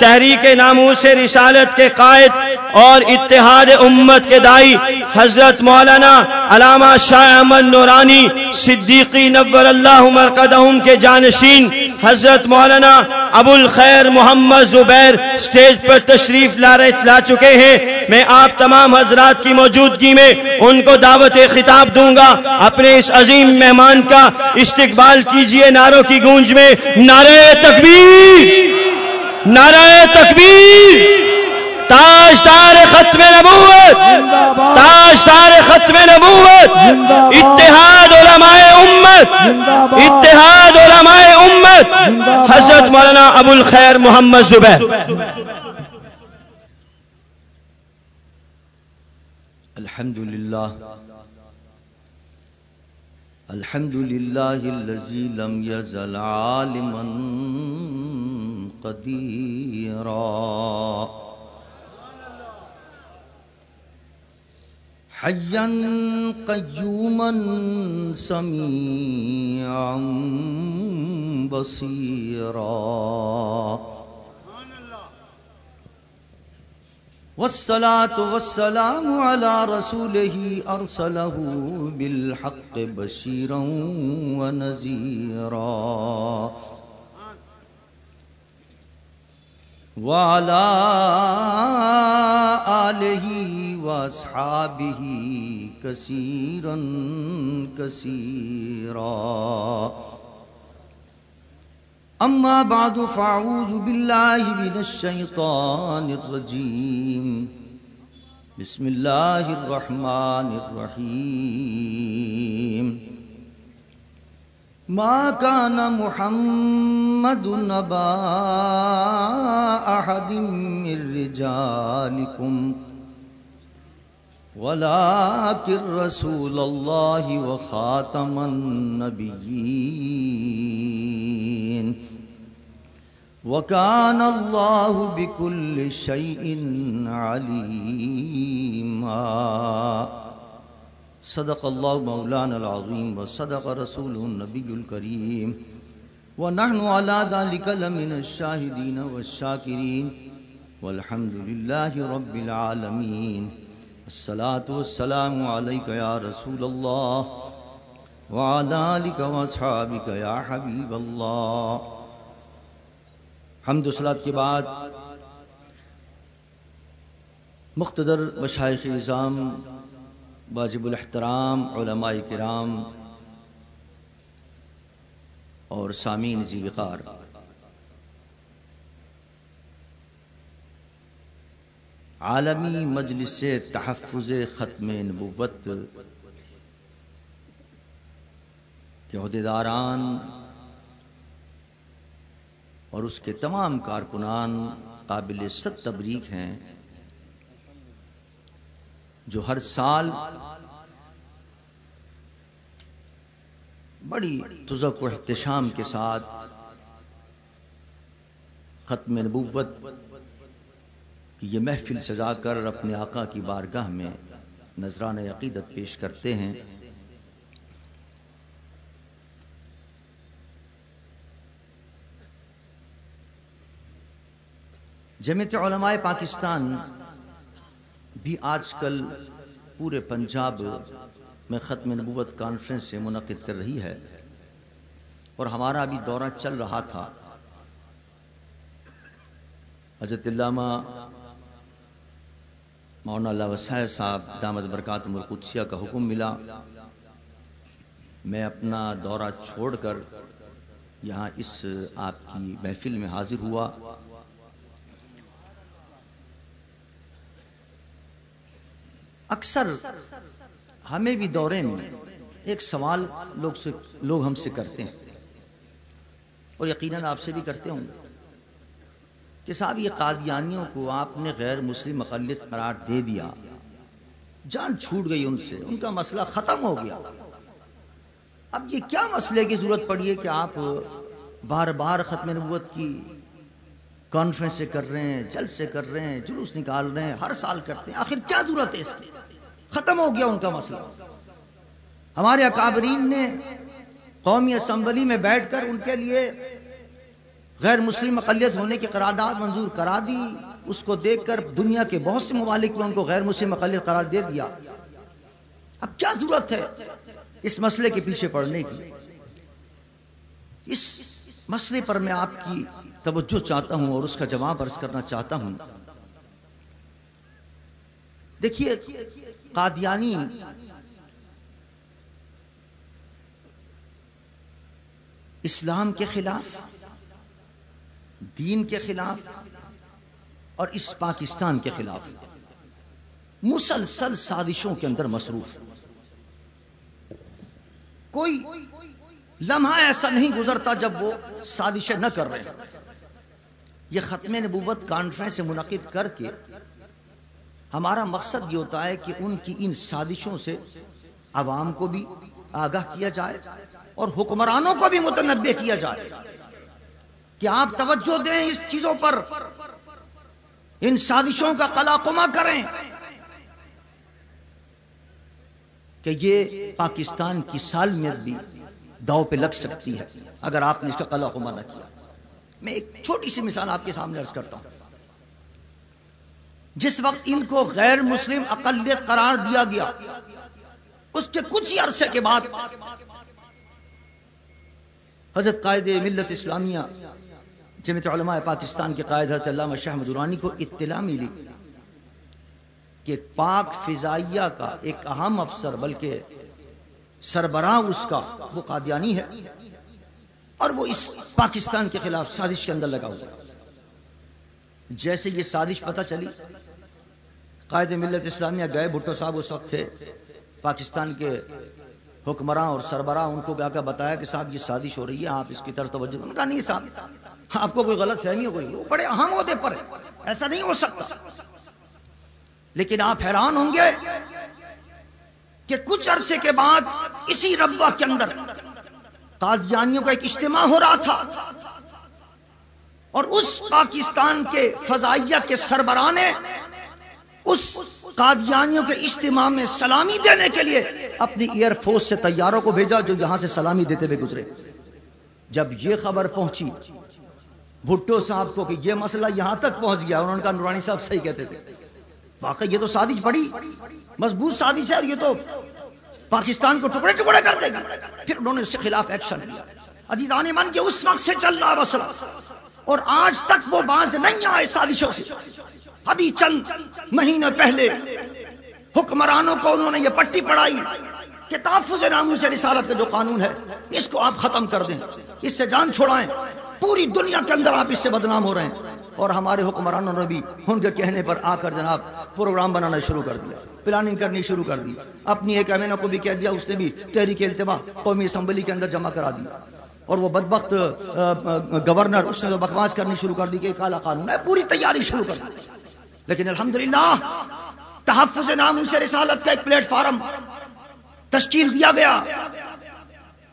تحریک ناموس سے رسالت کے قائد اور اتحاد امت کے دائی حضرت مولانا علامہ شاہ احمد نورانی، صدیقی نور اللہ مرقدہم کے جانشین حضرت مولانا ابو الخیر محمد زبیر سٹیج پر تشریف لا چکے ہیں۔ میں آپ تمام حضرات کی موجودگی میں ان کو دعوت خطاب دوں گا۔ اپنے اس عظیم مہمان کا استقبال کیجیے نعروں کی گونج میں۔ نعرہ تکبیر! نعرہ تکبیر تاجدار ختم نبوت تاجدار ختم نبوت اتحاد علماء امت اتحاد علماء امت حضرت مولانا ابو الخیر محمد زبیر۔ الحمد للہ الحمد لله الذي لم يزل عالما قديرا حيا قيوما سميعا بصيرا. والصلاة والسلام على رسوله أرسله بالحق بشيرا ونزيرا وعلى آله وأصحابه كثيرا كثيرا. أما بعد، فأعوذ بالله من الشيطان الرجيم. بسم الله الرحمن الرحيم. ما كان محمد نبا أحد من رجالكم، ولكن رسول الله وخاتم النبيين. وكان الله بكل شيء عليما. صدق الله مولانا العظيم وصدق رسول النبي الكريم ونحن على ذلك لمن الشاهدين والشاكرين والحمد لله رب العالمين الصلاة والسلام عليك يا رسول الله وعلى آلك واصحابك يا حبيب الله حمد و صلاة کے بعد مقتدر مشایخ نظام واجب الاحترام، علماء کرام اور سامعین زی وقار۔ عالمی مجلس تحفظ ختم نبوت کے عہدیداران اور اس کے تمام کارکنان قابل ست تبریک ہیں۔ جو ہر سال بڑی تزک و احتشام کے ساتھ ختم نبوت کی یہ محفل سجا کر اپنے آقا کی بارگاہ میں نذران عقیدت پیش کرتے ہیں۔ جمعیت علماء پاکستان بھی آج کل پورے پنجاب میں ختم نبوت کانفرنس سے منعقد کر رہی ہے اور ہمارا بھی دورہ چل رہا تھا۔ حضرت علامہ مولانا اللہ صاحب دامد برکات مرقدسیہ کا حکم ملا۔ میں اپنا دورہ چھوڑ کر یہاں اس آپ کی محفل میں حاضر ہوا۔ اکثر ہمیں بھی دورے میں ایک سوال لوگ سے لوگ ہم سے کرتے ہیں اور یقیناً آپ سے بھی کرتے ہوں کہ صاحب یہ قادیانیوں کو آپ نے غیر مسلم اقلیت قرار دے دیا۔ جان چھوٹ گئی ان سے۔ ان کا مسئلہ ختم ہو گیا۔ اب یہ کیا مسئلے کی ضرورت پڑی ہے کہ آپ بار بار ختم نبوت کی کانفرنس سے کر رہے ہیں جل سے کر رہے ہیں، جلوس نکال رہے ہیں، ہر سال کرتے ہیں۔ آخر کیا ضرورت ہے اس کی؟ ختم ہو گیا ان کا مسئلہ۔ ہمارے اکابرین نے قومی اسمبلی میں بیٹھ کر ان کے لیے غیر مسلم اقلیت ہونے کی قرارداد منظور کرا دی۔ اس کو دیکھ کر دنیا کے بہت سے ممالک میں ان کو غیر مسلم اقلیت قرار دے دیا۔ اب کیا ضرورت ہے اس مسئلے کے پیچھے پڑنے کی؟ اس مسئلے پر میں آپ کی توجہ چاہتا ہوں اور اس کا جواب عرض کرنا چاہتا ہوں۔ دیکھیے، قادیانی اسلام کے خلاف، دین کے خلاف اور اس پاکستان کے خلاف مسلسل سازشوں کے اندر مصروف۔ کوئی لمحہ ایسا نہیں گزرتا جب وہ سازشیں نہ کر رہے۔ یہ ختم نبوت کانفرنس منعقد کر کے ہمارا مقصد یہ ہوتا ہے کہ ان کی ان سازشوں سے عوام کو بھی آگاہ کیا جائے اور حکمرانوں کو بھی متنبع کیا جائے کہ آپ توجہ دیں اس چیزوں پر، ان سازشوں کا قلاقمہ کریں کہ یہ پاکستان کی سالمیت بھی داؤ پہ لگ سکتی ہے، اگر آپ نے اس کا قلاقمہ نہ کیا۔ میں ایک چھوٹی سی مثال آپ کے سامنے عرض کرتا ہوں۔ جس وقت ان کو غیر مسلم اقلیت قرار دیا گیا، اس کے کچھ ہی عرصے کے بعد حضرت قائد ملت اسلامیہ، جمعیت علماء پاکستان کے قائد حضرت علامہ شاہ مدورانی کو اطلاع ملی کہ پاک فضائیہ کا ایک اہم افسر، بلکہ سربراہ اس کا وہ قادیانی ہے اور وہ اس پاکستان کے خلاف سازش کے اندر لگا ہوا جیسے یہ سازش پتہ چلی، قائد ملت اسلامیہ گئے، بھٹو صاحب اس وقت تھے۔ پاکستان کے حکمراں اور سربراہ ان کو کیا بتایا کہ صاحب، یہ سازش ہو رہی ہے، آپ اس کی طرف توجہ ان کا نہیں صاحب، آپ کو کوئی غلط فہمی ہو گئی؟ وہ بڑے اہم عہدے پر ہے ایسا نہیں ہو سکتا۔ لیکن آپ حیران ہوں گے کہ کچھ عرصے کے بعد اسی ربوہ کے اندر قادیانیوں کا ایک اجتماع ہو رہا تھا اور اس پاکستان کے فضائیہ کے سربراہ نے اس قادیانیوں کے اجتماع میں سلامی دینے کے لیے اپنی ایئر فورس سے تیاروں کو بھیجا جو یہاں سے سلامی دیتے ہوئے گزرے۔ جب یہ خبر پہنچی، بھٹو صاحب کو کہ یہ مسئلہ یہاں تک پہنچ گیا، انہوں نے کہا، نورانی صاحب صحیح کہتے تھے۔ واقعی یہ تو سازش بڑی، مضبوط سازش ہے اور یہ تو پاکستان کو ٹکڑے ٹکڑے کر دے گا۔ پھر انہوں نے اس کے خلاف ایکشن لیا۔ عزیزان من کے اس وقت سے چل رہا مسئلہ۔ اور آج تک وہ باز نہیں آئے سازشوں سے۔ ابھی چند مہینے پہلے حکمرانوں کو انہوں نے یہ پٹی پڑھائی کہ تحفظ ناموں سے رسالت کا جو قانون ہے، اس کو آپ ختم کر دیں۔ اس سے جان چھوڑائیں۔ پوری دنیا کے اندر آپ اس سے بدنام ہو رہے ہیں۔ اور ہمارے حکمرانوں نے بھی ان کے کہنے پر آ کر جناب پروگرام بنانا شروع کر دیا پلاننگ کرنی شروع کر دی۔ اپنی ایک امینہ کو بھی کہہ دیا، اس نے بھی تحریک التبا قومی اسمبلی کے اندر جمع کرا دیا۔ اور وہ بدبخت گورنر، اس نے تو بکواس کرنی شروع کر دی کہ کالا قانون ہے پوری تیاری شروع کر دی۔ لیکن الحمدللہ، تحفظ نام سے رسالت کا ایک پلیٹ فارم تشکیل دیا گیا۔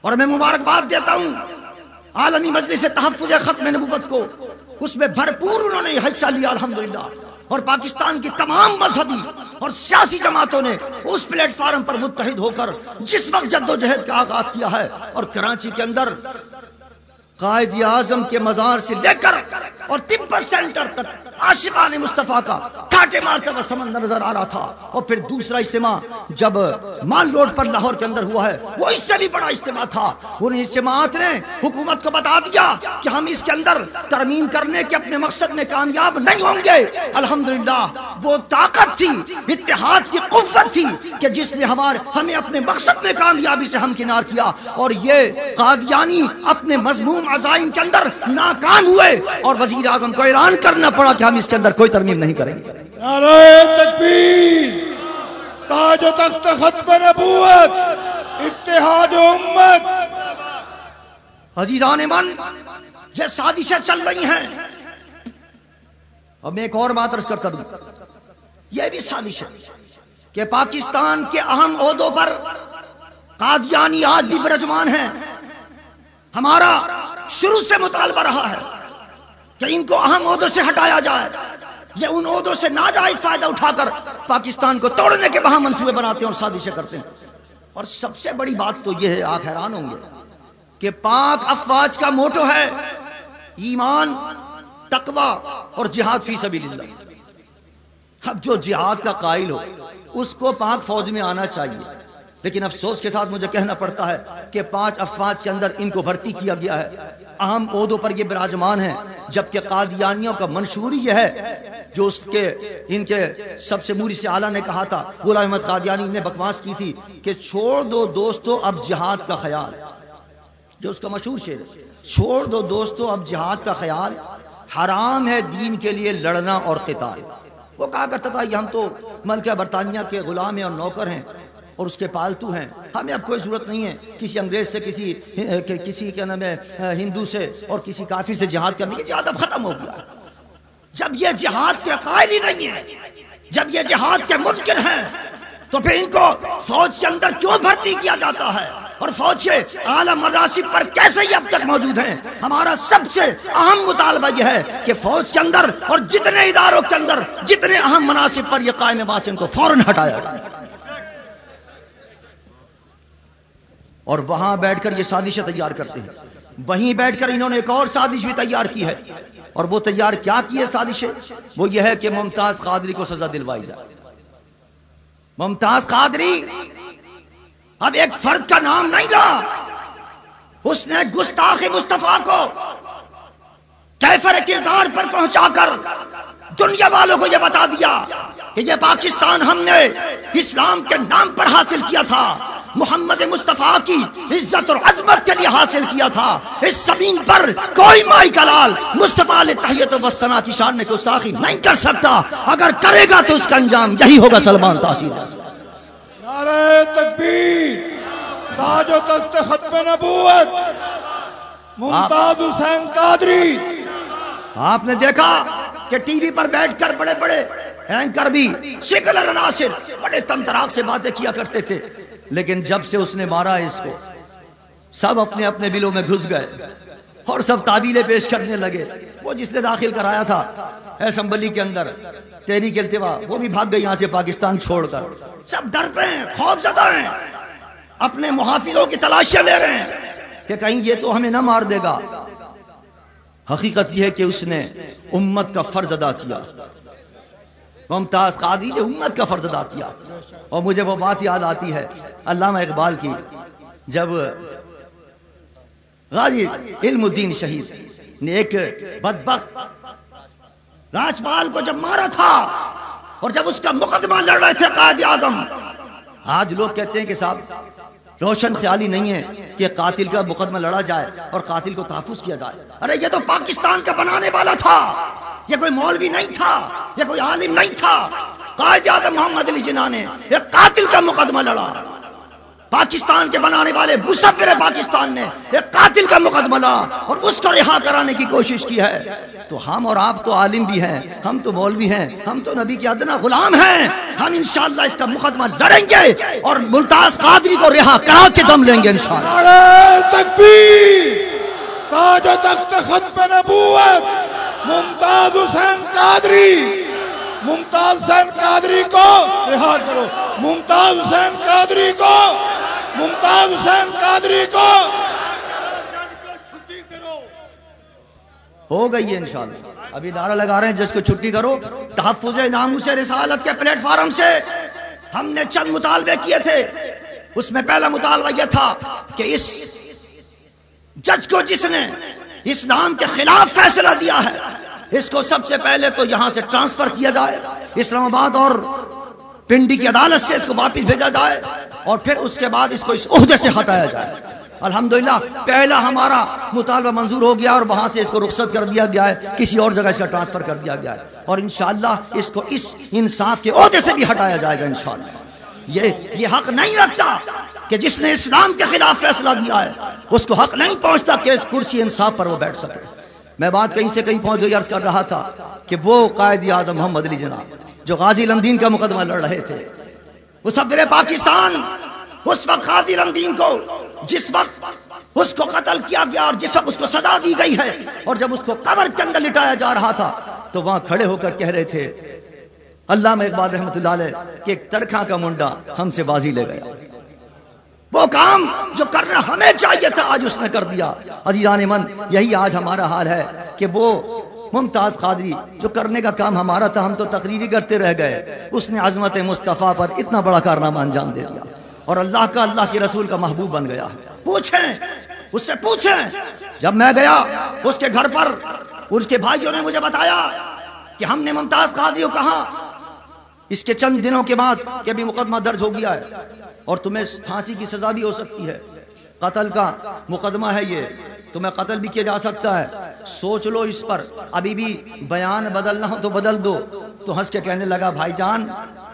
اور میں مبارکباد دیتا ہوں، عالمی مجلس تحفظ ختم نبوت کو۔ اس میں بھرپور انہوں نے حصہ لیا، الحمدللہ۔ اور پاکستان کی تمام مذہبی اور سیاسی جماعتوں نے اس پلیٹ فارم پر متحد ہو کر جس وقت جد و جہد کا آغاز کیا ہے اور کراچی کے اندر قائد اعظم کے مزار سے لے کر اور تبت سینٹر تک عاشقان مصطفیٰ کا کاٹے مارتا ہوا سمندر نظر آ رہا تھا اور پھر دوسرا اجتماع جب مال روڈ پر لاہور کے اندر ہوا ہے، وہ اس سے بھی بڑا اجتماع تھا۔ ان اجتماعات نے حکومت کو بتا دیا کہ ہم اس کے اندر ترمیم کرنے کے اپنے مقصد میں کامیاب نہیں ہوں گے۔ الحمدللہ، وہ طاقت تھی، اتحاد کی قوت تھی کہ جس نے ہمارے ہمیں اپنے مقصد میں کامیابی سے ہمکنار کیا۔ اور یہ قادیانی اپنے مضموم عزائم کے اندر ناکام ہوئے اور وزیر اعظم کو اعلان کرنا پڑا کہ ہم اس کے اندر کوئی ترمیم نہیں کریں گے۔ نعرہ تکبیر تاج و تخت ختم نبوت اتحاد امت۔ عزیزان من یہ سازشیں چل رہی ہیں۔ اب میں ایک اور بات رس کرتا دوں یہ بھی سازش ہے کہ پاکستان کے اہم عہدوں پر قادیانی آج بھی برجمان ہیں۔ ہمارا شروع سے مطالبہ رہا ہے۔ کہ ان کو اہم عہدوں سے ہٹایا جائے۔ یہ ان عہدوں سے ناجائز فائدہ اٹھا کر پاکستان کو توڑنے کے وہاں منصوبے بناتے ہیں اور سازشیں کرتے ہیں۔ اور سب سے بڑی بات تو یہ ہے، آپ حیران ہوں گے کہ پاک افواج کا موٹو ہے ایمان، تقوی اور جہاد فی سبیل اللہ۔ اب جو جہاد کا قائل ہو، اس کو پاک فوج میں آنا چاہیے۔ لیکن افسوس کے ساتھ مجھے کہنا پڑتا ہے کہ پانچ افواج کے اندر ان کو بھرتی کیا گیا ہے۔ اہم عہدوں پر یہ براجمان ہیں، جبکہ قادیانیوں کا منشور یہ ہے، جو اس کے، ان کے سب سے موری سے اعلیٰ نے کہا تھا، غلام احمد قادیانی نے بکواس کی تھی کہ چھوڑ دو دوستو اب جہاد کا خیال۔ جو اس کا مشہور شعر ہے، چھوڑ دو دوستو اب جہاد کا خیال، حرام ہے دین کے لیے لڑنا اور قتال۔ وہ کہا کرتا تھا کہ ہم تو ملکہ برطانیہ کے غلام ہیں اور نوکر ہیں اور اس کے پالتو ہیں۔ ہمیں اب کوئی ضرورت نہیں ہے کسی انگریز سے، کسی کسی کیا نام ہے، ہندو سے اور کسی کافی سے جہاد کرنے کی۔ جہاد اب ختم ہو گیا۔ جب یہ جہاد کے قائل ہی نہیں ہے جب یہ جہاد کے ممکن ہیں، تو پھر ان کو فوج کے اندر کیوں بھرتی کیا جاتا ہے؟ اور فوج کے اعلی مناسب پر کیسے ہی اب تک موجود ہیں؟ ہمارا سب سے اہم مطالبہ یہ ہے کہ فوج کے اندر اور جتنے اداروں کے اندر، جتنے اہم مناسب پر یہ قائم ان کو فوراً ہٹایا جائے۔ اور وہاں بیٹھ کر یہ سازشیں تیار کرتے ہیں۔ وہیں بیٹھ کر انہوں نے ایک اور سازش بھی تیار کی ہے۔ اور وہ تیار کیا کی ہے سازشیں؟ وہ یہ ہے کہ ممتاز قادری کو سزا دلوائی جائے۔ ممتاز قادری، اب ایک فرد کا نام نہیں رہا اس نے گستاخ مصطفیٰ کو کیفر کردار پر پہنچا کر دنیا والوں کو یہ بتا دیا کہ یہ پاکستان ہم نے اسلام کے نام پر حاصل کیا تھا۔ محمد مصطفیٰ کی عزت اور عظمت کے لیے حاصل کیا تھا۔ اس زمین پر کوئی مائی کلال مصطفیٰ تحیت و وسنا کی شان میں کوئی ساخی نہیں کر سکتا۔ اگر کرے گا تو اس کا انجام یہی ہوگا سلمان تاثیر۔ نعرہ تکبیر تاج و تخت ختم نبوت ممتاز حسین قادری۔ آپ نے دیکھا کہ ٹی وی پر بیٹھ کر بڑے بڑے اینکر بھی سیکولر عناصر بڑے تمتراک سے باتیں کیا کرتے تھے۔ لیکن جب سے اس نے مارا اس کو، سب اپنے اپنے بلوں میں گھس گئے اور سب تعبیلیں پیش کرنے لگے۔ وہ جس نے داخل کرایا تھا اسمبلی کے اندر، تیری کے التوا، وہ بھی بھاگ گئی یہاں سے پاکستان چھوڑ کر۔ سب ڈر پہ ہیں، خوف زدہ ہیں۔ اپنے محافظوں کی تلاشیاں لے رہے ہیں کہ کہیں یہ تو ہمیں نہ مار دے گا۔ حقیقت یہ ہے کہ اس نے امت کا فرض ادا کیا۔ ممتاز قاضی نے امت کا فرض ادا کیا۔ اور مجھے وہ بات یاد آتی ہے، علامہ اقبال کی، جب غازی علم الدین شہید نے ایک بدبخت راجپال کو جب مارا تھا، اور جب اس کا مقدمہ لڑ رہے تھے قائد اعظم، آج لوگ کہتے ہیں کہ صاحب روشن خیالی نہیں ہے کہ قاتل کا مقدمہ لڑا جائے اور قاتل کو تحفظ کیا جائے۔ ارے، یہ تو پاکستان کا بنانے والا تھا۔ یہ کوئی مولوی نہیں تھا، یہ کوئی عالم نہیں تھا۔ قائد اعظم محمد علی جناح نے ایک قاتل کا مقدمہ لڑا۔ پاکستان کے بنانے والے مصفر پاکستان نے ایک قاتل کا مقدمہ لڑا اور اس کو رہا کرانے کی کوشش کی ہے۔ تو ہم اور آپ تو عالم بھی ہیں، ہم تو مولوی ہیں، ہم تو نبی کی ادنا غلام ہیں۔ ہم انشاءاللہ اس کا مقدمہ لڑیں گے اور ملتاز قادری کو رہا کرا کے دم لیں گے انشاءاللہ۔ تکبیر، تاج و تخت ختم نبوت، ممتاز حسین قادری، ممتاز حسین قادری کو رہا کرو، ممتاز حسین قادری کو ممتاز حسین قادری کو ہو گئی ہے انشاءاللہ۔ ابھی نعرہ لگا رہے ہیں، جس کو چھٹی کرو۔ تحفظ ناموس رسالت کے پلیٹ فارم سے ہم نے چند مطالبے کیے تھے۔ اس میں پہلا مطالبہ یہ تھا کہ اس جج کو جس نے اسلام کے خلاف فیصلہ دیا ہے، اس کو سب سے پہلے تو یہاں سے ٹرانسفر کیا جائے۔ اسلام آباد اور پنڈی کی عدالت سے اس کو واپس بھیجا جائے۔ اور پھر اس کے بعد اس کو اس عہدے سے ہٹایا جائے۔ الحمدللہ، پہلا ہمارا مطالبہ منظور ہو گیا اور وہاں سے اس کو رخصت کر دیا گیا ہے، کسی اور جگہ اس کا ٹرانسفر کر دیا گیا ہے۔ اور انشاءاللہ اس کو اس انصاف کے عہدے سے بھی ہٹایا جائے گا انشاءاللہ۔ یہ یہ حق نہیں رکھتا کہ جس نے اسلام کے خلاف فیصلہ دیا ہے، اس کو حق نہیں پہنچتا کہ اس کرسی انصاف پر وہ بیٹھ سکے۔ میں بات کہیں سے کہیں پہنچ گئی، عرض کر رہا تھا کہ وہ قائد اعظم محمد علی جناب، جو غازی لمدین کا مقدمہ لڑ رہے تھے وہ سب پاکستان، اس وقت غازی لمدین کو، جس وقت اس کو قتل کیا گیا اور جس وقت اس کو سزا دی گئی ہے، اور جب اس کو قبر کے اندر لٹایا جا رہا تھا، تو وہاں کھڑے ہو کر کہہ رہے تھے اللہ میں اقبال رحمت اللہ علیہ کہ ایک ترکھا کا منڈا ہم سے بازی لے گیا۔ وہ کام جو کرنا ہمیں چاہیے تھا، آج اس نے کر دیا۔ عزیزان من، یہی آج ہمارا حال ہے کہ وہ ممتاز قادری جو کرنے کا کام ہمارا تھا، ہم تو تقریری کرتے رہ گئے۔ اس نے عظمت مصطفیٰ پر اتنا بڑا کارنامہ انجام دے دیا۔ اور اللہ کا، اللہ کے رسول کا محبوب بن گیا۔ پوچھیں، اس سے پوچھیں۔ جب میں گیا اس کے گھر پر، اس کے بھائیوں نے مجھے بتایا کہ ہم نے ممتاز قادری کو کہا، اس کے چند دنوں کے بعد کہ ابھی مقدمہ درج ہو گیا ہے اور تمہیں پھانسی کی سزا بھی ہو سکتی ہے۔ قتل کا مقدمہ ہے یہ۔ تمہیں قتل بھی کیا جا سکتا ہے۔ سوچ لو اس پر۔ ابھی بھی بیان بدلنا ہو تو بدل دو۔ تو ہنس کے کہنے لگا، بھائی جان،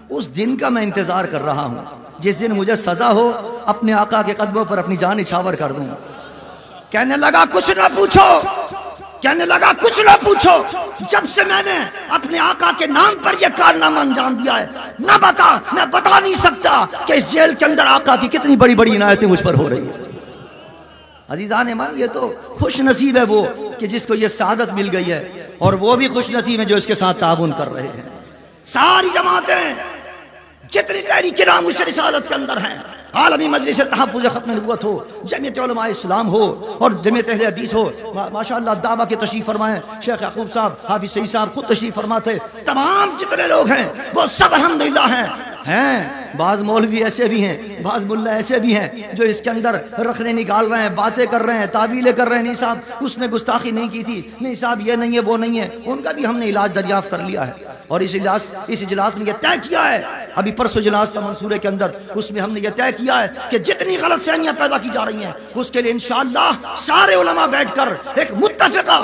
اس دن کا میں انتظار کر رہا ہوں۔ جس دن مجھے سزا ہو، اپنے آقا کے قدموں پر اپنی جان اچھاور کر دوں۔ کہنے لگا، کچھ نہ پوچھو۔ کہنے لگا، کچھ نہ پوچھو۔ جب سے میں نے اپنے آقا کے نام پر یہ کارنامہ انجام دیا ہے، نہ بتا، میں بتا نہیں سکتا کہ اس جیل کے اندر آقا کی کتنی بڑی بڑی عنایتیں مجھ پر ہو رہی ہیں۔ عزیزان مان یہ تو خوش نصیب ہے وہ۔ کہ جس کو یہ سعادت مل گئی ہے اور وہ بھی خوش نصیب ہے جو اس کے ساتھ تعاون کر رہے ہیں۔ ساری جماعتیں جتنی تحریک نام اس رسالت کے اندر ہیں، عالمی مجلس تحفظ ختم نبوت ہو جمعیت علماء اسلام ہو اور جمعیت اہل حدیث ہو ماشاء اللہ دعویٰ کے تشریف فرمائیں شیخ یعقوب صاحب، حافظ سعید صاحب خود تشریف فرماتے، تمام جتنے لوگ ہیں، وہ سب الحمدللہ ہیں۔ ہیں۔ بعض مولوی ایسے بھی ہیں، بعض ملا ایسے بھی ہیں جو اس کے اندر رکھنے نکال رہے ہیں، باتیں کر رہے ہیں، تعویلیں کر رہے ہیں۔ نہیں صاحب، اس نے گستاخی نہیں کی تھی۔ نہیں صاحب، یہ نہیں ہے، وہ نہیں ہے۔ ان کا بھی ہم نے علاج دریافت کر لیا ہے۔ اور اس علاج اس اجلاس نے یہ طے کیا ہے۔ ابھی پرسو اجلاس کا منصورے کے اندر، اس میں ہم نے یہ طے کیا ہے کہ جتنی غلط فہمیاں پیدا کی جا رہی ہیں، اس کے لیے انشاءاللہ سارے علماء بیٹھ کر ایک متفقہ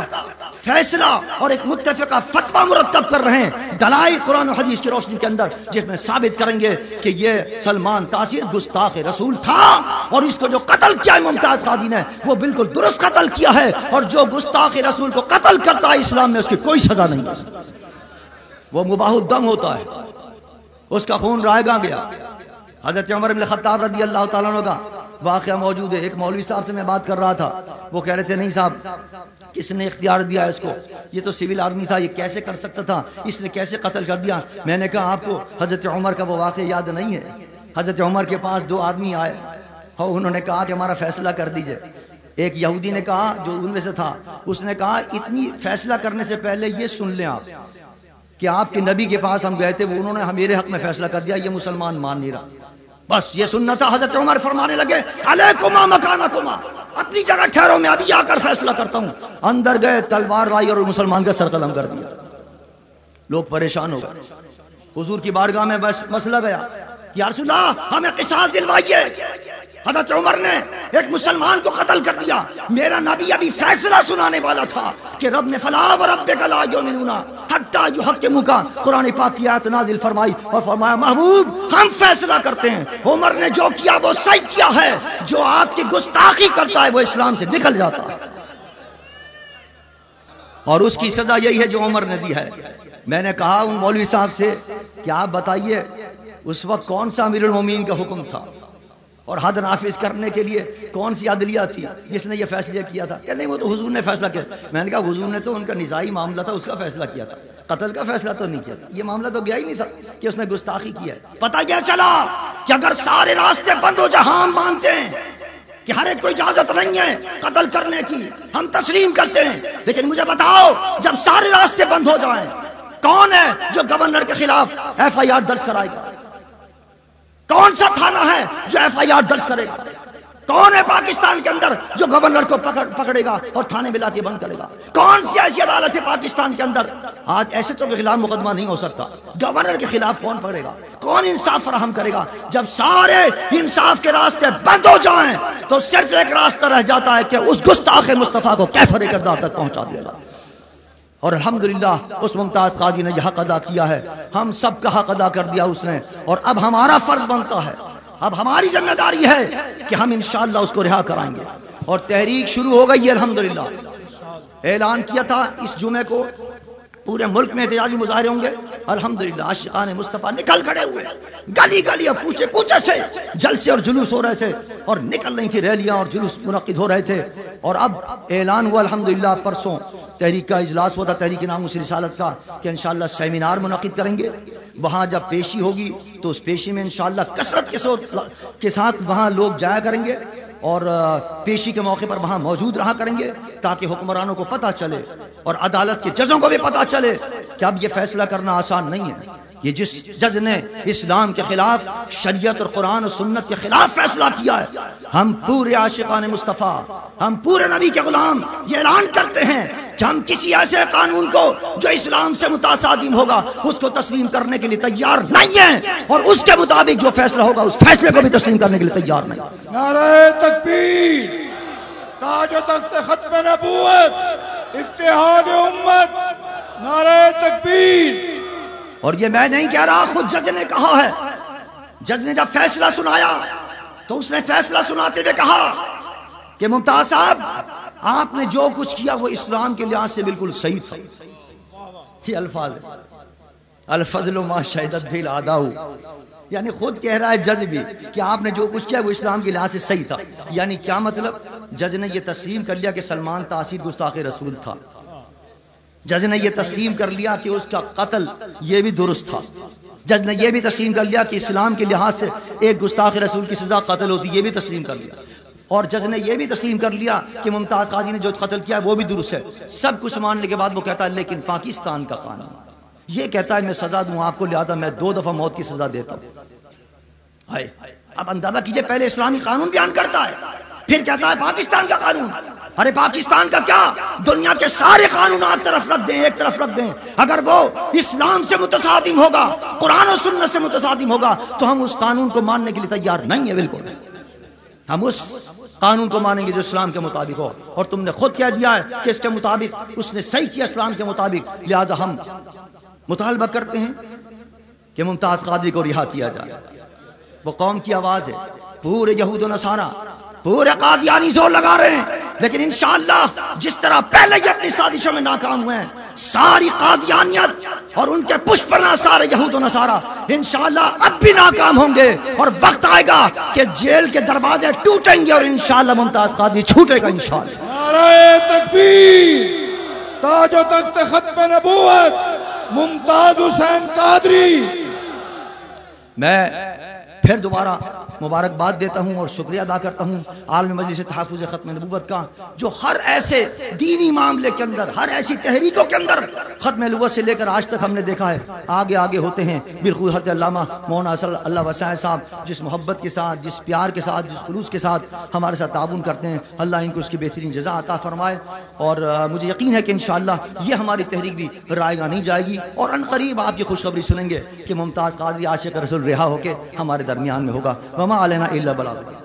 فیصلہ اور ایک متفقہ فتوہ مرتب کر رہے ہیں دلائل قرآن و حدیث کی روشنی کے اندر، جس میں ثابت کریں گے کہ یہ سلمان تاثیر گستاخ رسول تھا اور اس کو جو قتل کیا ہے ممتاز قادی نے، وہ بالکل درست قتل کیا ہے اور جو گستاخ رسول کو قتل کرتا ہے اسلام میں، اس کی کوئی سزا نہیں وہ مباح الدم ہوتا ہے۔ اس کا خون رائے گا گیا۔ حضرت عمر بن خطاب رضی اللہ تعالیٰ عنہ کا واقعہ موجود ہے۔ ایک مولوی صاحب سے میں بات کر رہا تھا۔ وہ کہہ رہے تھے، نہیں صاحب، کس نے اختیار دیا اس کو؟ یہ تو سول آدمی تھا، یہ کیسے کر سکتا تھا؟ اس نے کیسے قتل کر دیا؟ میں نے کہا، آپ کو حضرت عمر کا وہ واقعہ یاد نہیں ہے۔ حضرت عمر کے پاس دو آدمی آئے۔ اور انہوں نے کہا کہ ہمارا فیصلہ کر دیجیے۔ ایک یہودی نے کہا، جو ان میں سے تھا، اس نے کہا، اتنی فیصلہ کرنے سے پہلے یہ سن لیں آپ۔ کہ آپ کے نبی کے پاس ہم گئے تھے، وہ انہوں نے میرے حق میں فیصلہ کر دیا، یہ مسلمان مان نہیں رہا۔ بس یہ سننا تھا، حضرت عمر فرمانے لگے، علیکما مکانکما، اپنی جگہ ٹھہرو، میں ابھی آ کر فیصلہ کرتا ہوں۔ اندر گئے، تلوار لائی اور مسلمان کا سر کر دیا۔ لوگ پریشان ہو گئے۔ حضور کی بارگاہ میں بس مسئلہ گیا یا رسول اللہ، ہمیں قصاص دلوائیے۔ حضرت عمر نے ایک مسلمان کو قتل کر دیا۔ میرا نبی ابھی فیصلہ سنانے والا تھا کہ رب نے فلا و رب لا یؤمنون۔ حتی یحکموا کا قرآن پاک کی آیت نازل فرمائی اور فرمایا، محبوب، ہم فیصلہ کرتے ہیں۔ عمر نے جو کیا وہ صحیح کیا ہے۔ جو آپ کی گستاخی کرتا ہے وہ اسلام سے نکل جاتا ہے۔ اور اس کی سزا یہی ہے جو عمر نے دی ہے۔ میں نے کہا ان مولوی صاحب سے کہ آپ بتائیے، اس وقت کون سا امیر المومین کا حکم تھا؟ اور حد نافذ کرنے کے لیے کون سی عدلیہ تھی؟ جس نے یہ فیصلہ کیا تھا؟ کہ نہیں وہ تو حضور نے فیصلہ کیا۔ میں نے کہا حضور نے تو ان کا نظائی معاملہ تھا، اس کا فیصلہ کیا تھا۔ قتل کا فیصلہ تو نہیں کیا تھا۔ یہ معاملہ تو گیا ہی نہیں تھا کہ اس نے گستاخی کیا ہے۔ پتا کیا چلا کہ اگر سارے راستے بند ہو جہاں مانتے ہیں کہ ہر ایک کو اجازت نہیں ہے قتل کرنے کی، ہم تسلیم کرتے ہیں۔ لیکن مجھے بتاؤ، جب سارے راستے بند ہو جائیں، کون ہے جو گورنر کے خلاف ایف آئی آر درج کرائے گا؟ کون سا تھانہ ہے جو ایف آئی آر درج کرے گا؟ کون ہے پاکستان کے اندر جو گورنر کو پکڑے گا اور تھانے ملا کے بند کرے گا؟ کون سی ایسی عدالت ہے پاکستان کے اندر؟ آج ایسے تو کے خلاف مقدمہ نہیں ہو سکتا۔ گورنر کے خلاف کون پکڑے گا؟ کون انصاف فراہم کرے گا؟ جب سارے انصاف کے راستے بند ہو جائیں تو صرف ایک راستہ رہ جاتا ہے کہ اس گستاخ مصطفیٰ کو کیفر کردار تک پہنچا دیا جائے۔ اور الحمدللہ، اس ممتاز قاضی نے یہ حق ادا کیا ہے۔ ہم سب کا حق ادا کر دیا اس نے۔ اور اب ہمارا فرض بنتا ہے۔ اب ہماری ذمہ داری ہے کہ ہم انشاءاللہ اس کو رہا کرائیں گے۔ اور تحریک شروع ہو گئی ہے، الحمدللہ۔ اعلان کیا تھا اس جمعے کو۔ پورے ملک میں احتجاجی مظاہرے ہوں گے۔ الحمدللہ، عاشقان مصطفیٰ نکل کھڑے ہوئے گلی گلی اور پوچھے کوچے سے جلسے اور جلوس ہو رہے تھے اور نکل رہی تھی، ریلیاں اور جلوس منعقد ہو رہے تھے۔ اور اب اعلان ہوا، الحمدللہ، پرسوں تحریک کا اجلاس ہوا تھا، تحریک نام اس رسالت کا کہ انشاءاللہ سیمینار منعقد کریں گے۔ وہاں جب پیشی ہوگی تو اس پیشی میں انشاءاللہ کثرت کے ساتھ وہاں لوگ جایا کریں گے اور پیشی کے موقع پر وہاں موجود رہا کریں گے تاکہ حکمرانوں کو پتہ چلے اور عدالت کے ججوں کو بھی پتہ چلے۔ کہ اب یہ فیصلہ کرنا آسان نہیں ہے۔ یہ جس جج نے اسلام کے خلاف، شریعت اور قرآن و سنت کے خلاف فیصلہ کیا ہے، ہم پورے عاشقان مصطفیٰ، ہم پورے نبی کے غلام یہ اعلان کرتے ہیں کہ ہم کسی ایسے قانون کو جو اسلام سے متصادم ہوگا، اس کو تسلیم کرنے کے لیے تیار نہیں ہیں۔ اور اس کے مطابق جو فیصلہ ہوگا، اس فیصلے کو بھی تسلیم کرنے کے لیے تیار نہیں۔ نعرہ تکبیر، تاج و تخت ختم نبوت، اتحاد امت نعرہ تکبیر۔ اور یہ میں نہیں کہہ رہا، خود جج نے کہا ہے۔ جج نے جب فیصلہ سنایا، تو اس نے فیصلہ سناتے ہوئے کہا کہ ممتاز صاحب، آپ نے جو کچھ کیا وہ اسلام کے لحاظ سے بالکل صحیح تھا۔ یہ الفاظ الفضل ما شہدت بھی لادا یعنی خود کہہ رہا ہے جج بھی کہ آپ نے جو کچھ کیا وہ اسلام کے لحاظ سے صحیح تھا۔ یعنی کیا مطلب؟ جج نے یہ تسلیم کر لیا کہ سلمان تاثیر گستاخ رسول تھا۔ جج نے یہ تسلیم کر لیا کہ اس کا قتل یہ بھی درست تھا۔ جج نے یہ بھی تسلیم کر لیا کہ اسلام کے لحاظ سے ایک گستاخ رسول کی سزا قتل ہوتی، یہ بھی تسلیم کر لیا۔ اور جج نے یہ بھی تسلیم کر لیا کہ ممتاز قاضی نے جو قتل کیا وہ بھی درست ہے۔ سب کچھ ماننے کے بعد وہ کہتا ہے، لیکن پاکستان کا قانون۔ یہ کہتا ہے، میں سزا دوں، آپ کو لہٰذا میں دو دفعہ موت کی سزا دیتا ہوں۔ اب اندازہ کیجیے، پہلے اسلامی قانون بیان کرتا ہے، پھر کہتا ہے پاکستان کا قانون۔ ارے پاکستان کا کیا؟ دنیا کے سارے قانونات طرف رکھ دیں، ایک طرف رکھ دیں۔ اگر وہ اسلام سے متصادم ہوگا، قرآن و سنت سے متصادم ہوگا، تو ہم اس قانون کو ماننے کے لیے تیار نہیں ہے بالکل۔ ہم اس قانون کو مانیں گے جو اسلام کے مطابق ہو۔ اور تم نے خود کہہ دیا ہے کہ اس کے مطابق، اس نے صحیح کیا اسلام کے مطابق۔ لہذا ہم مطالبہ کرتے ہیں کہ ممتاز قادری کو رہا کیا جائے۔ وہ قوم کی آواز ہے۔ پورے یہود و نصارہ، پورے قادیانی زور لگا رہے ہیں۔ لیکن انشاءاللہ جس طرح پہلے ہی اپنی سازشوں میں ناکام ہوئے ہیں ساری قادیانیت اور ان کے پشپنا سارے یہود و نصارہ انشاءاللہ اب بھی ناکام ہوں گے اور وقت آئے گا کہ جیل کے دروازے ٹوٹیں گے اور انشاءاللہ ممتاز قادری چھوٹے گا انشاءاللہ۔ نعرہ تکبیر تاج و تخت ختم نبوت ممتاز حسین قادری۔ میں پھر دوبارہ مبارکباد دیتا ہوں اور شکریہ ادا کرتا ہوں عالم مجلس تحفظ ختم نبوت کا، جو ہر ایسے دینی معاملے کے اندر، ہر ایسی تحریکوں کے اندر ختم نبوت سے لے کر آج تک ہم نے دیکھا ہے۔ آگے آگے ہوتے ہیں۔ بالخوحت علامہ مولانا صلی اللہ وسائے صاحب، جس محبت کے ساتھ، جس پیار کے ساتھ، جس خلوص کے ساتھ ہمارے ساتھ تعاون کرتے ہیں۔ اللہ ان کو اس کی بہترین جزا عطا فرمائے۔ اور مجھے یقین ہے کہ انشاءاللہ یہ ہماری تحریک بھی رائے گا نہیں جائے گی۔ اور ان قریب آپ کی خوشخبری سنیں گے کہ ممتاز قادری عاشق رسول رہا ہو کے ہمارے درمیان میں ہوگا۔ وما علینا الا بلاغ